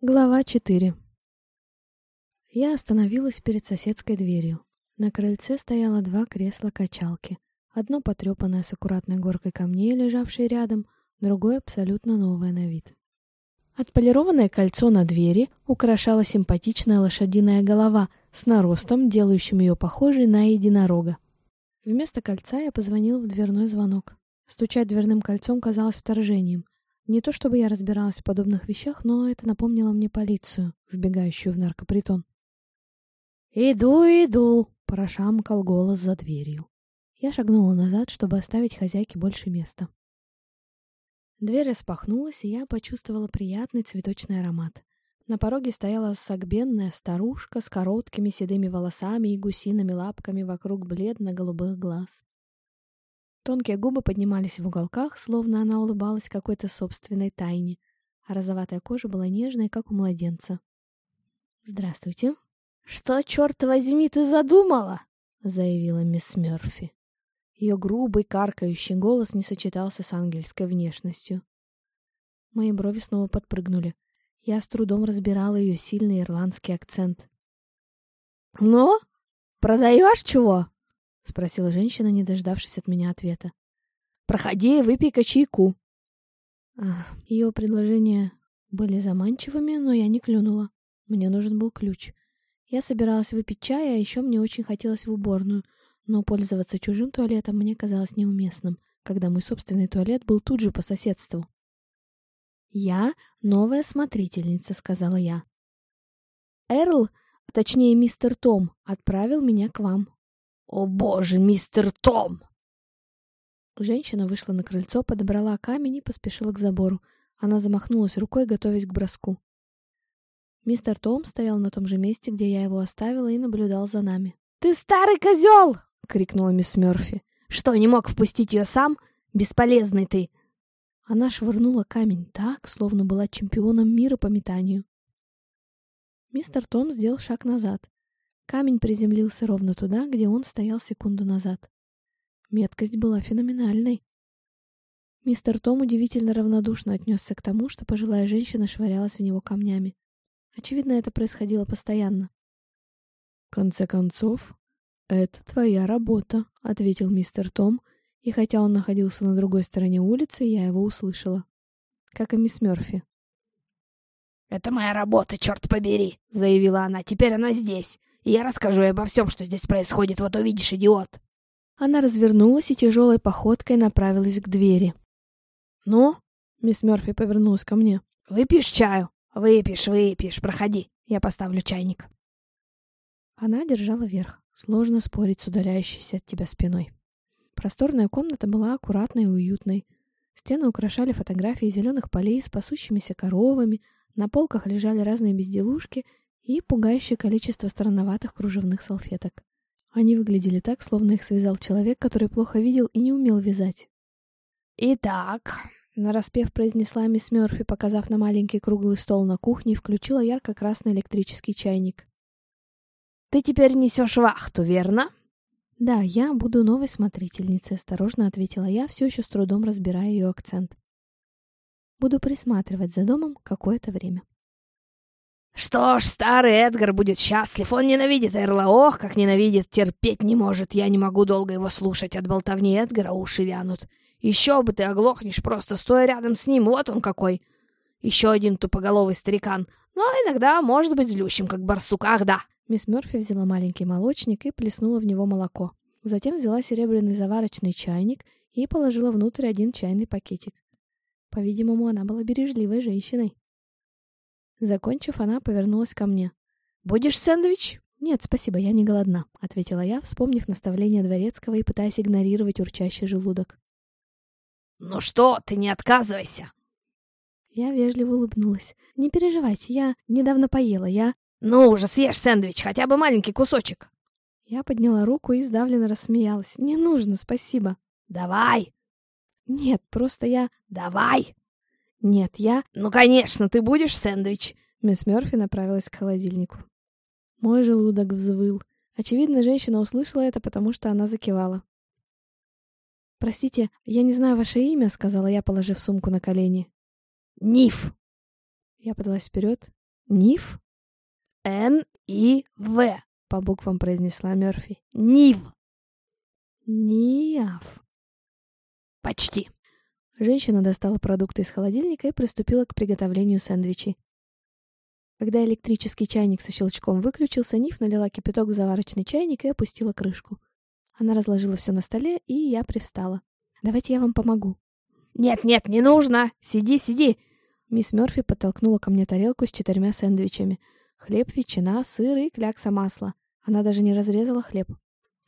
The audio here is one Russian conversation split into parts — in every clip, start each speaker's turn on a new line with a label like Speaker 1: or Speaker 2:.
Speaker 1: Глава 4 Я остановилась перед соседской дверью. На крыльце стояло два кресла-качалки. Одно потрепанное с аккуратной горкой камней, лежавшее рядом, другое абсолютно новое на вид. Отполированное кольцо на двери украшала симпатичная лошадиная голова с наростом, делающим ее похожей на единорога. Вместо кольца я позвонила в дверной звонок. Стучать дверным кольцом казалось вторжением — не то чтобы я разбиралась в подобных вещах, но это напомнило мне полицию, вбегающую в наркопритон. «Иду, иду!» — прошамкал голос за дверью. Я шагнула назад, чтобы оставить хозяйке больше места. Дверь распахнулась, и я почувствовала приятный цветочный аромат. На пороге стояла сагбенная старушка с короткими седыми волосами и гусиными лапками вокруг бледно-голубых глаз. Тонкие губы поднимались в уголках, словно она улыбалась какой-то собственной тайне, а розоватая кожа была нежной, как у младенца. «Здравствуйте». «Что, черт возьми, ты задумала?» — заявила мисс Мёрфи. Ее грубый, каркающий голос не сочетался с ангельской внешностью. Мои брови снова подпрыгнули. Я с трудом разбирала ее сильный ирландский акцент. «Ну, продаешь чего?» — спросила женщина, не дождавшись от меня ответа. «Проходи, выпей-ка чайку». Ее предложения были заманчивыми, но я не клюнула. Мне нужен был ключ. Я собиралась выпить чай, а еще мне очень хотелось в уборную, но пользоваться чужим туалетом мне казалось неуместным, когда мой собственный туалет был тут же по соседству. «Я новая смотрительница», — сказала я. «Эрл, точнее мистер Том, отправил меня к вам». «О боже, мистер Том!» Женщина вышла на крыльцо, подобрала камень и поспешила к забору. Она замахнулась рукой, готовясь к броску. Мистер Том стоял на том же месте, где я его оставила, и наблюдал за нами. «Ты старый козел!» — крикнула мисс Мёрфи. «Что, не мог впустить ее сам? Бесполезный ты!» Она швырнула камень так, словно была чемпионом мира по метанию. Мистер Том сделал шаг назад. Камень приземлился ровно туда, где он стоял секунду назад. Меткость была феноменальной. Мистер Том удивительно равнодушно отнесся к тому, что пожилая женщина швырялась в него камнями. Очевидно, это происходило постоянно. «В конце концов, это твоя работа», — ответил мистер Том, и хотя он находился на другой стороне улицы, я его услышала. Как и мисс Мёрфи.
Speaker 2: «Это моя работа, черт побери!» — заявила она. «Теперь она здесь я расскажу ей обо всем, что здесь происходит, вот увидишь, идиот!»
Speaker 1: Она развернулась и тяжелой походкой направилась к двери.
Speaker 2: «Ну?»
Speaker 1: — мисс Мерфи повернулась ко мне.
Speaker 2: «Выпьешь чаю? Выпьешь, выпьешь, проходи, я поставлю чайник».
Speaker 1: Она держала верх. Сложно спорить с удаляющейся от тебя спиной. Просторная комната была аккуратной и уютной. Стены украшали фотографии зеленых полей с пасущимися коровами, на полках лежали разные безделушки и пугающее количество странноватых кружевных салфеток. Они выглядели так, словно их связал человек, который плохо видел и не умел вязать.
Speaker 2: «Итак», — нараспев произнесла мисс Мёрфи, показав на маленький круглый стол на кухне и включила ярко-красный электрический чайник. «Ты теперь несешь вахту, верно?»
Speaker 1: «Да, я буду новой смотрительницей», — осторожно ответила я, все еще с трудом разбирая ее акцент. «Буду присматривать за домом какое-то время».
Speaker 2: Что ж, старый Эдгар будет счастлив. Он ненавидит Эрла. Ох, как ненавидит, терпеть не может. Я не могу долго его слушать. От болтовни Эдгара уши вянут. Еще бы ты оглохнешь, просто стоя рядом с ним. Вот он какой. Еще один тупоголовый старикан. Но иногда может быть злющим, как барсук. Ах, да.
Speaker 1: Мисс Мёрфи взяла маленький молочник и плеснула в него молоко. Затем взяла серебряный заварочный чайник и положила внутрь один чайный пакетик. По-видимому, она была бережливой женщиной. Закончив, она повернулась ко мне.
Speaker 2: «Будешь сэндвич?»
Speaker 1: «Нет, спасибо, я не голодна», — ответила я, вспомнив наставление Дворецкого и пытаясь игнорировать урчащий желудок.
Speaker 2: «Ну что, ты не отказывайся!»
Speaker 1: Я вежливо улыбнулась. «Не переживайте, я недавно поела, я...»
Speaker 2: «Ну уже съешь сэндвич, хотя бы маленький кусочек!»
Speaker 1: Я подняла руку и сдавленно рассмеялась. «Не нужно, спасибо!»
Speaker 2: «Давай!»
Speaker 1: «Нет, просто я...»
Speaker 2: «Давай!»
Speaker 1: «Нет, я...»
Speaker 2: «Ну, конечно, ты будешь сэндвич!»
Speaker 1: Мисс Мёрфи направилась к холодильнику. Мой желудок взвыл. Очевидно, женщина услышала это, потому что она закивала. «Простите, я не знаю ваше имя», — сказала я, положив сумку на колени.
Speaker 2: «Ниф!»
Speaker 1: Я подалась вперед Ниф?
Speaker 2: Н-И-В, по буквам произнесла Мёрфи. Нив.
Speaker 1: Ниаф.
Speaker 2: Почти.
Speaker 1: Женщина достала продукты из холодильника и приступила к приготовлению сэндвичей. Когда электрический чайник со щелчком выключился, Ниф налила кипяток в заварочный чайник и опустила крышку. Она разложила все на столе, и я привстала. «Давайте я вам помогу».
Speaker 2: «Нет-нет, не нужно! Сиди, сиди!»
Speaker 1: Мисс Мёрфи подтолкнула ко мне тарелку с четырьмя сэндвичами. Хлеб, ветчина, сыр и клякса масла. Она даже не разрезала хлеб.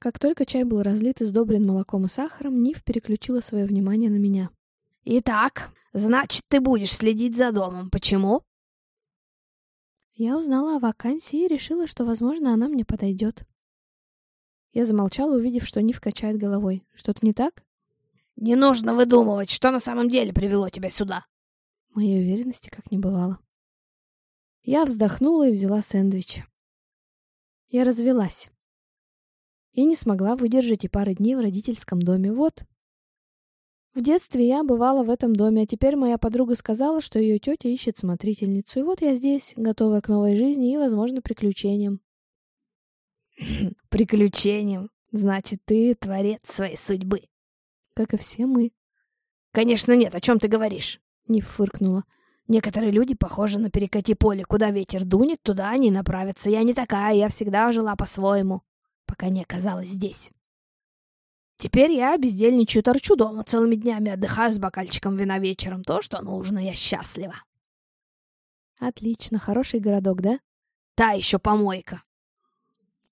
Speaker 1: Как только чай был разлит и сдобрен молоком и сахаром, Ниф переключила свое внимание на меня.
Speaker 2: «Итак, значит, ты будешь следить за домом. Почему?»
Speaker 1: Я узнала о вакансии и решила, что, возможно, она мне подойдет. Я замолчала, увидев, что Нив качает головой. Что-то не так?
Speaker 2: «Не нужно выдумывать, что на самом деле привело тебя сюда!»
Speaker 1: Моей уверенности как не бывало. Я вздохнула и взяла сэндвич. Я развелась. И не смогла выдержать и пары дней в родительском доме. Вот, в детстве я бывала в этом доме, а теперь моя подруга сказала, что ее тетя ищет смотрительницу. И вот я здесь, готовая к новой жизни и, возможно, приключениям.
Speaker 2: Приключениям? Значит, ты творец своей судьбы.
Speaker 1: Как и все мы.
Speaker 2: Конечно нет, о чем ты говоришь?
Speaker 1: Не фыркнула.
Speaker 2: Некоторые люди похожи на перекати поле. Куда ветер дунет, туда они направятся. Я не такая, я всегда жила по-своему, пока не оказалась здесь. Теперь я бездельничаю, торчу дома целыми днями, отдыхаю с бокальчиком вина вечером. То, что нужно, я счастлива.
Speaker 1: Отлично, хороший городок, да?
Speaker 2: Та еще помойка.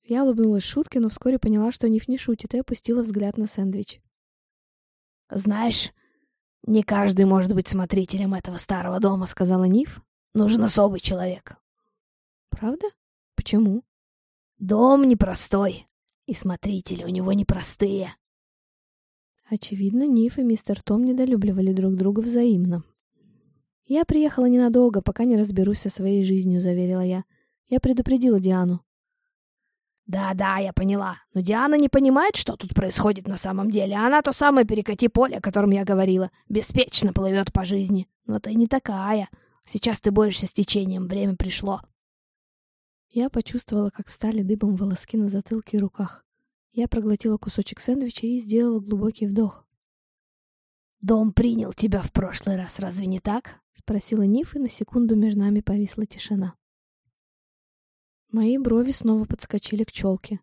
Speaker 1: Я улыбнулась шутке, но вскоре поняла, что Ниф не шутит, и опустила взгляд на сэндвич.
Speaker 2: «Знаешь, не каждый может быть смотрителем этого старого дома», — сказала Ниф. «Нужен особый человек».
Speaker 1: «Правда? Почему?»
Speaker 2: «Дом непростой, и смотрители у него непростые.
Speaker 1: Очевидно, Ниф и мистер Том недолюбливали друг друга взаимно. «Я приехала ненадолго, пока не разберусь со своей жизнью», — заверила я. Я предупредила Диану.
Speaker 2: «Да-да, я поняла. Но Диана не понимает, что тут происходит на самом деле. Она то самое перекати поле, о котором я говорила. Беспечно плывет по жизни. Но ты не такая. Сейчас ты борешься с течением. Время пришло».
Speaker 1: Я почувствовала, как встали дыбом волоски на затылке и руках. Я проглотила кусочек сэндвича и сделала глубокий вдох.
Speaker 2: «Дом принял тебя в прошлый раз, разве не так?»
Speaker 1: — спросила Ниф, и на секунду между нами повисла тишина. Мои брови снова подскочили к челке.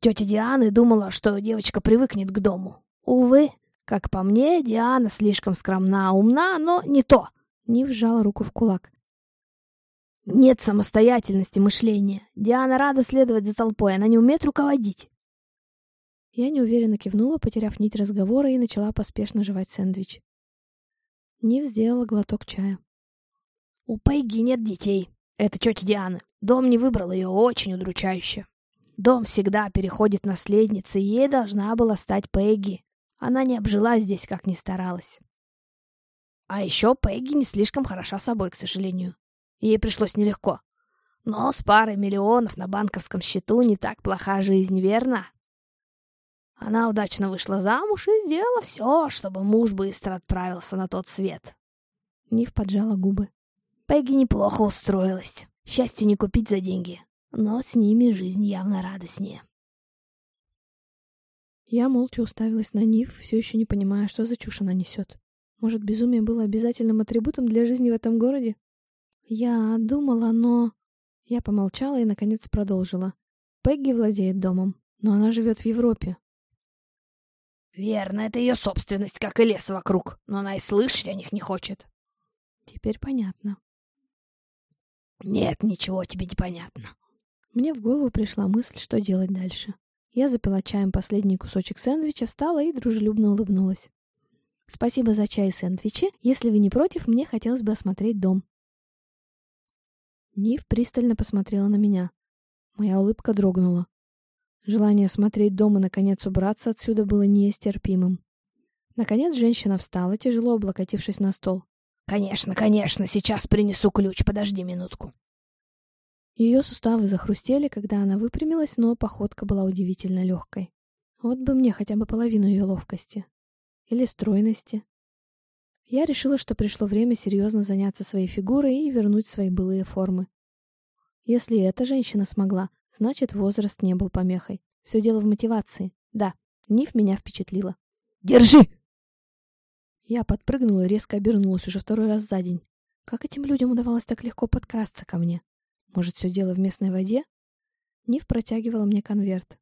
Speaker 2: Тетя Диана думала, что девочка привыкнет к дому. Увы, как по мне, Диана слишком скромна, умна, но не то.
Speaker 1: Ниф сжала руку в кулак.
Speaker 2: Нет самостоятельности мышления. Диана рада следовать за толпой, она не умеет руководить.
Speaker 1: Я неуверенно кивнула, потеряв нить разговора, и начала поспешно жевать сэндвич. Нив сделала глоток чая.
Speaker 2: У Пегги нет детей. Это тетя Диана. Дом не выбрал ее, очень удручающе. Дом всегда переходит наследнице, и ей должна была стать Пегги. Она не обжила здесь, как ни старалась. А еще Пегги не слишком хороша собой, к сожалению. Ей пришлось нелегко. Но с парой миллионов на банковском счету не так плоха жизнь, верно? Она удачно вышла замуж и сделала все, чтобы муж быстро отправился на тот свет.
Speaker 1: Нив поджала губы.
Speaker 2: Пегги неплохо устроилась. Счастье не купить за деньги. Но с ними жизнь явно радостнее.
Speaker 1: Я молча уставилась на Нив, все еще не понимая, что за чушь она несет. Может, безумие было обязательным атрибутом для жизни в этом городе? Я думала, но... Я помолчала и, наконец, продолжила. Пегги владеет домом, но она живет в Европе.
Speaker 2: Верно, это ее собственность, как и лес вокруг, но она и слышать о них не хочет.
Speaker 1: Теперь понятно.
Speaker 2: Нет, ничего тебе не понятно.
Speaker 1: Мне в голову пришла мысль, что делать дальше. Я запила чаем последний кусочек сэндвича, встала и дружелюбно улыбнулась. «Спасибо за чай и сэндвичи. Если вы не против, мне хотелось бы осмотреть дом». Нив пристально посмотрела на меня. Моя улыбка дрогнула. Желание смотреть дом и, наконец, убраться отсюда было нестерпимым. Наконец женщина встала, тяжело облокотившись на стол.
Speaker 2: «Конечно, конечно, сейчас принесу ключ, подожди минутку».
Speaker 1: Ее суставы захрустели, когда она выпрямилась, но походка была удивительно легкой. Вот бы мне хотя бы половину ее ловкости. Или стройности. Я решила, что пришло время серьезно заняться своей фигурой и вернуть свои былые формы. Если эта женщина смогла, значит, возраст не был помехой. Все дело в мотивации. Да, Ниф меня впечатлила.
Speaker 2: «Держи!»
Speaker 1: Я подпрыгнула и резко обернулась уже второй раз за день. Как этим людям удавалось так легко подкрасться ко мне? Может, все дело в местной воде? Ниф протягивала мне конверт.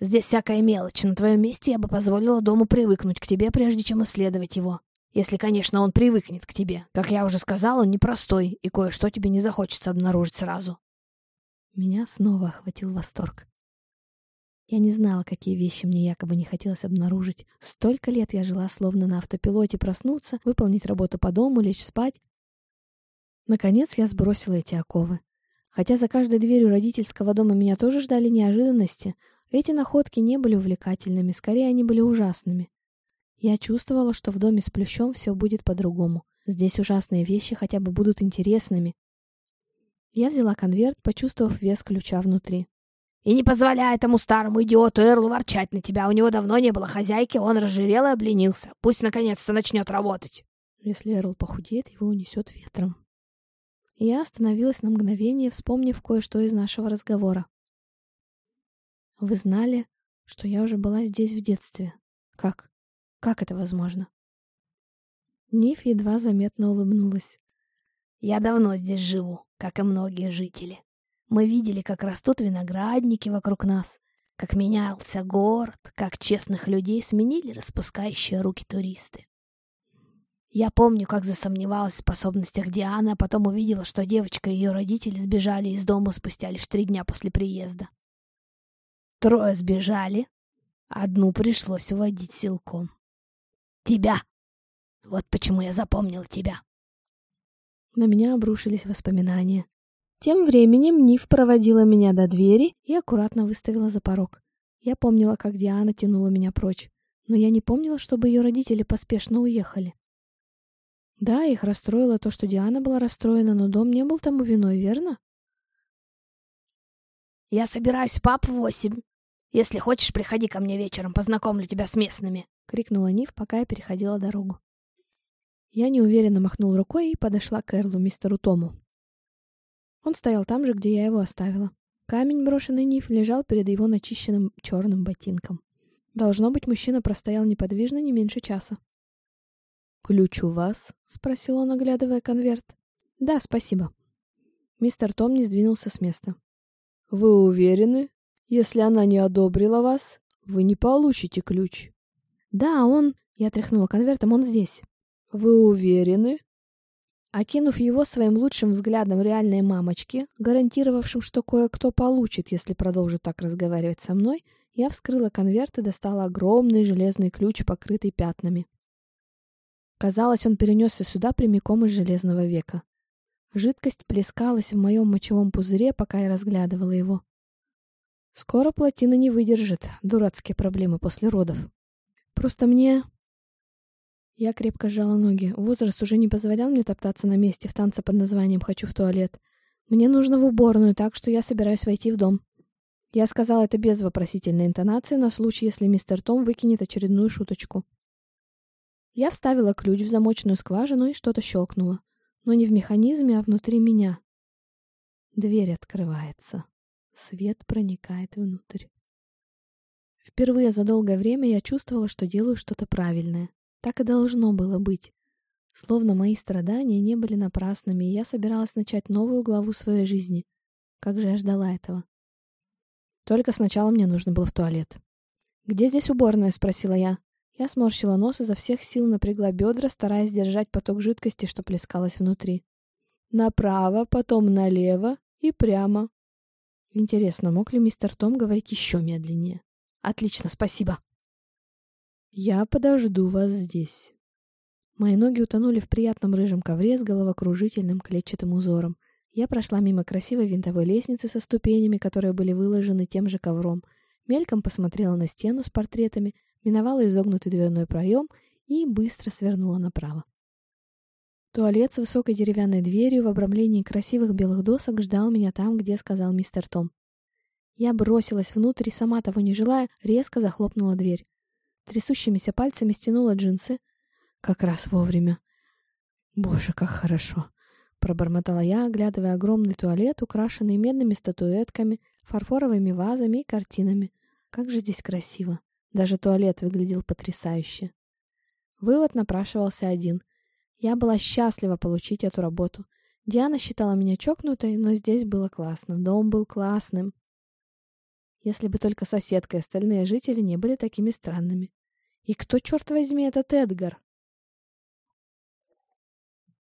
Speaker 2: «Здесь всякая мелочь. На твоем месте я бы позволила дому привыкнуть к тебе, прежде чем исследовать его. Если, конечно, он привыкнет к тебе. Как я уже сказал, он непростой, и кое-что тебе не захочется обнаружить сразу».
Speaker 1: Меня снова охватил восторг. Я не знала, какие вещи мне якобы не хотелось обнаружить. Столько лет я жила словно на автопилоте проснуться, выполнить работу по дому, лечь спать. Наконец я сбросила эти оковы. Хотя за каждой дверью родительского дома меня тоже ждали неожиданности, эти находки не были увлекательными, скорее они были ужасными. Я чувствовала, что в доме с плющом все будет по-другому. Здесь ужасные вещи хотя бы будут интересными. Я взяла конверт, почувствовав вес ключа внутри.
Speaker 2: И не позволяй этому старому идиоту Эрлу ворчать на тебя. У него давно не было хозяйки, он разжирел и обленился. Пусть наконец-то начнет работать.
Speaker 1: Если Эрл похудеет, его унесет ветром. Я остановилась на мгновение, вспомнив кое-что из нашего разговора. Вы знали, что я уже была здесь в детстве. Как? Как это возможно? Ниф едва заметно улыбнулась.
Speaker 2: Я давно здесь живу, как и многие жители. Мы видели, как растут виноградники вокруг нас, как менялся город, как честных людей сменили распускающие руки туристы. Я помню, как засомневалась в способностях Дианы, а потом увидела, что девочка и ее родители сбежали из дома спустя лишь три дня после приезда. Трое сбежали, одну пришлось уводить силком. Тебя! Вот почему я запомнил тебя.
Speaker 1: На меня обрушились воспоминания. Тем временем Нив проводила меня до двери и аккуратно выставила за порог. Я помнила, как Диана тянула меня прочь, но я не помнила, чтобы ее родители поспешно уехали. Да, их расстроило то, что Диана была расстроена, но дом не был тому виной, верно?
Speaker 2: «Я собираюсь пап в восемь. Если хочешь, приходи ко мне вечером, познакомлю тебя с местными», —
Speaker 1: крикнула Нив, пока я переходила дорогу. Я неуверенно махнул рукой и подошла к Эрлу, мистеру Тому. Он стоял там же, где я его оставила. Камень, брошенный Ниф, лежал перед его начищенным черным ботинком. Должно быть, мужчина простоял неподвижно не меньше часа. «Ключ у вас?» — спросил он, оглядывая конверт. «Да, спасибо». Мистер Том не сдвинулся с места. «Вы уверены? Если она не одобрила вас, вы не получите ключ». «Да, он...» — я тряхнула конвертом, он здесь. «Вы уверены?» Окинув его своим лучшим взглядом реальной мамочки, гарантировавшим, что кое-кто получит, если продолжит так разговаривать со мной, я вскрыла конверт и достала огромный железный ключ, покрытый пятнами. Казалось, он перенесся сюда прямиком из Железного века. Жидкость плескалась в моем мочевом пузыре, пока я разглядывала его. Скоро плотина не выдержит, дурацкие проблемы после родов. Просто мне я крепко сжала ноги. Возраст уже не позволял мне топтаться на месте в танце под названием «Хочу в туалет». Мне нужно в уборную, так что я собираюсь войти в дом. Я сказала это без вопросительной интонации на случай, если мистер Том выкинет очередную шуточку. Я вставила ключ в замочную скважину и что-то щелкнуло. Но не в механизме, а внутри меня. Дверь открывается. Свет проникает внутрь. Впервые за долгое время я чувствовала, что делаю что-то правильное. Так и должно было быть. Словно мои страдания не были напрасными, и я собиралась начать новую главу своей жизни. Как же я ждала этого? Только сначала мне нужно было в туалет. «Где здесь уборная?» — спросила я. Я сморщила нос изо всех сил напрягла бедра, стараясь держать поток жидкости, что плескалось внутри. «Направо, потом налево и прямо». Интересно, мог ли мистер Том говорить еще медленнее? «Отлично, спасибо». «Я подожду вас здесь». Мои ноги утонули в приятном рыжем ковре с головокружительным клетчатым узором. Я прошла мимо красивой винтовой лестницы со ступенями, которые были выложены тем же ковром, мельком посмотрела на стену с портретами, миновала изогнутый дверной проем и быстро свернула направо. Туалет с высокой деревянной дверью в обрамлении красивых белых досок ждал меня там, где сказал мистер Том. Я бросилась внутрь и, сама того не желая, резко захлопнула дверь. Трясущимися пальцами стянула джинсы. Как раз вовремя. Боже, как хорошо. Пробормотала я, оглядывая огромный туалет, украшенный медными статуэтками, фарфоровыми вазами и картинами. Как же здесь красиво. Даже туалет выглядел потрясающе. Вывод напрашивался один. Я была счастлива получить эту работу. Диана считала меня чокнутой, но здесь было классно. Дом был классным. Если бы только соседка и остальные жители не были такими странными. И кто, черт возьми, этот Эдгар?